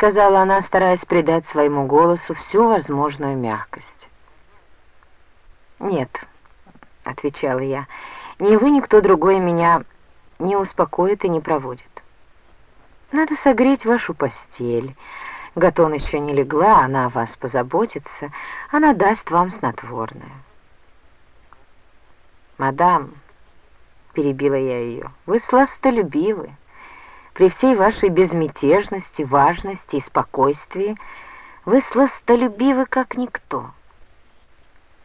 сказала она, стараясь придать своему голосу всю возможную мягкость. «Нет», — отвечала я, — «ни вы, ни кто другой меня не успокоит и не проводит. Надо согреть вашу постель. Гатон еще не легла, она о вас позаботится, она даст вам снотворное». «Мадам», — перебила я ее, — «вы сластолюбивы. При всей вашей безмятежности, важности и спокойствии вы сластолюбивы, как никто».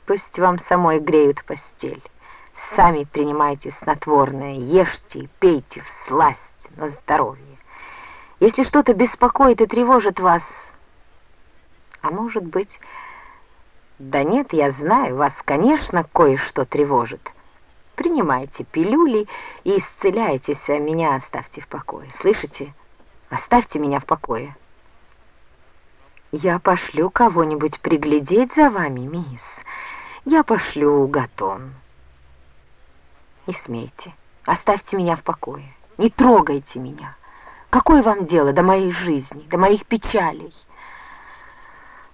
Пусть вам самой греют постель. Сами принимайте снотворное, ешьте и пейте в сласть на здоровье. Если что-то беспокоит и тревожит вас, а может быть... Да нет, я знаю, вас, конечно, кое-что тревожит. Принимайте пилюли и исцеляйтесь, а меня оставьте в покое. Слышите? Оставьте меня в покое. Я пошлю кого-нибудь приглядеть за вами, мисс. Я пошлю Гатон. Не смейте, оставьте меня в покое, не трогайте меня. Какое вам дело до моей жизни, до моих печалей?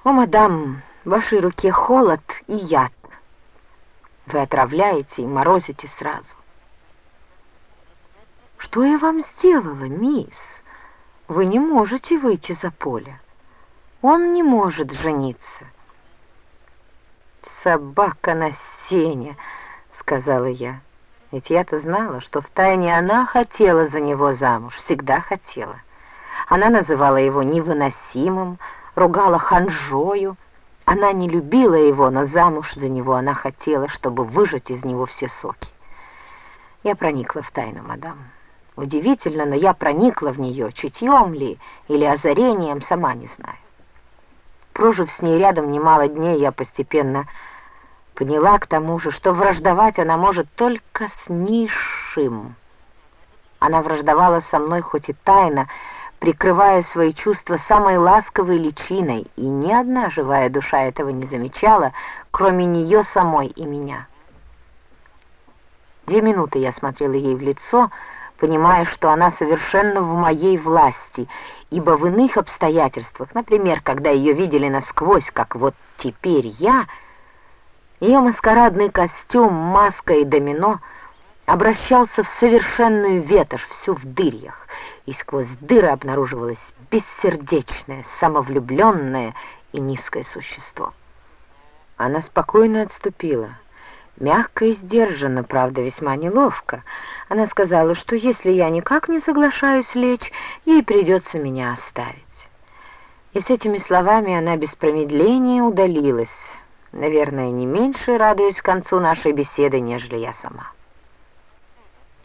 О, мадам, в вашей руке холод и яд. Вы отравляете и морозите сразу. Что я вам сделала, мисс? Вы не можете выйти за поле. Он не может жениться собака на сене», — сказала я. Ведь я-то знала, что втайне она хотела за него замуж, всегда хотела. Она называла его невыносимым, ругала ханжою. Она не любила его, но замуж за него она хотела, чтобы выжать из него все соки. Я проникла в тайну, мадам. Удивительно, но я проникла в нее, чутьем ли или озарением, сама не знаю. Прожив с ней рядом немало дней, я постепенно Поняла к тому же, что враждовать она может только с низшим. Она враждовала со мной хоть и тайно, прикрывая свои чувства самой ласковой личиной, и ни одна живая душа этого не замечала, кроме нее самой и меня. Две минуты я смотрела ей в лицо, понимая, что она совершенно в моей власти, ибо в иных обстоятельствах, например, когда ее видели насквозь, как вот теперь я — ее маскарадный костюм, маска и домино обращался в совершенную ветошь, всю в дырях, и сквозь дыры обнаруживалось бессердечное, самовлюбленное и низкое существо. Она спокойно отступила, мягко и сдержанно, правда, весьма неловко. Она сказала, что если я никак не соглашаюсь лечь, ей придется меня оставить. И с этими словами она без промедления удалилась, наверное, не меньше радуясь концу нашей беседы, нежели я сама.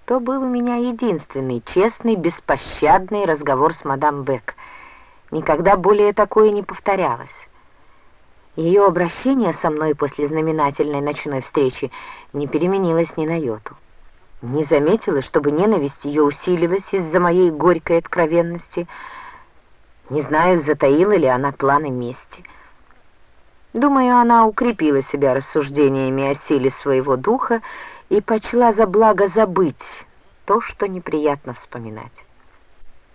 То был у меня единственный честный, беспощадный разговор с мадам Бек. Никогда более такое не повторялось. Ее обращение со мной после знаменательной ночной встречи не переменилось ни на йоту. Не заметила, чтобы ненависть ее усилилась из-за моей горькой откровенности. Не знаю, затаила ли она планы мести. Думаю, она укрепила себя рассуждениями о силе своего духа и почла за благо забыть то, что неприятно вспоминать.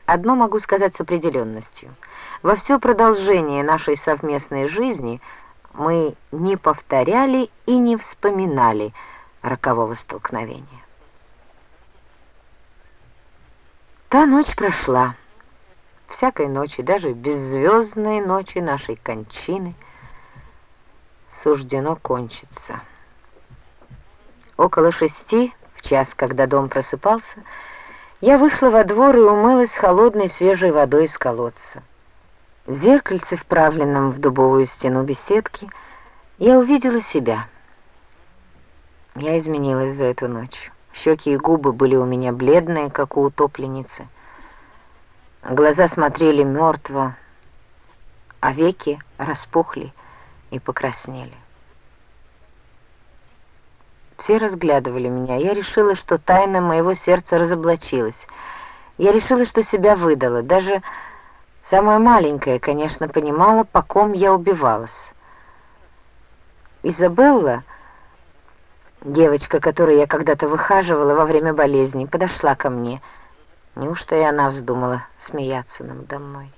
Одно могу сказать с определенностью. Во все продолжение нашей совместной жизни мы не повторяли и не вспоминали рокового столкновения. Та ночь прошла. Всякой ночи, даже беззвездной ночи нашей кончины — суждено кончиться. Около шести, в час, когда дом просыпался, я вышла во двор и умылась холодной свежей водой из колодца. В зеркальце, вправленном в дубовую стену беседки, я увидела себя. Я изменилась за эту ночь. Щеки и губы были у меня бледные, как у утопленницы. Глаза смотрели мертво, а веки распухли, и покраснели. Все разглядывали меня. Я решила, что тайна моего сердца разоблачилась. Я решила, что себя выдала. Даже самая маленькая, конечно, понимала, по ком я убивалась. Изабелла, девочка, которую я когда-то выхаживала во время болезни, подошла ко мне. Неужто и она вздумала смеяться надо мной?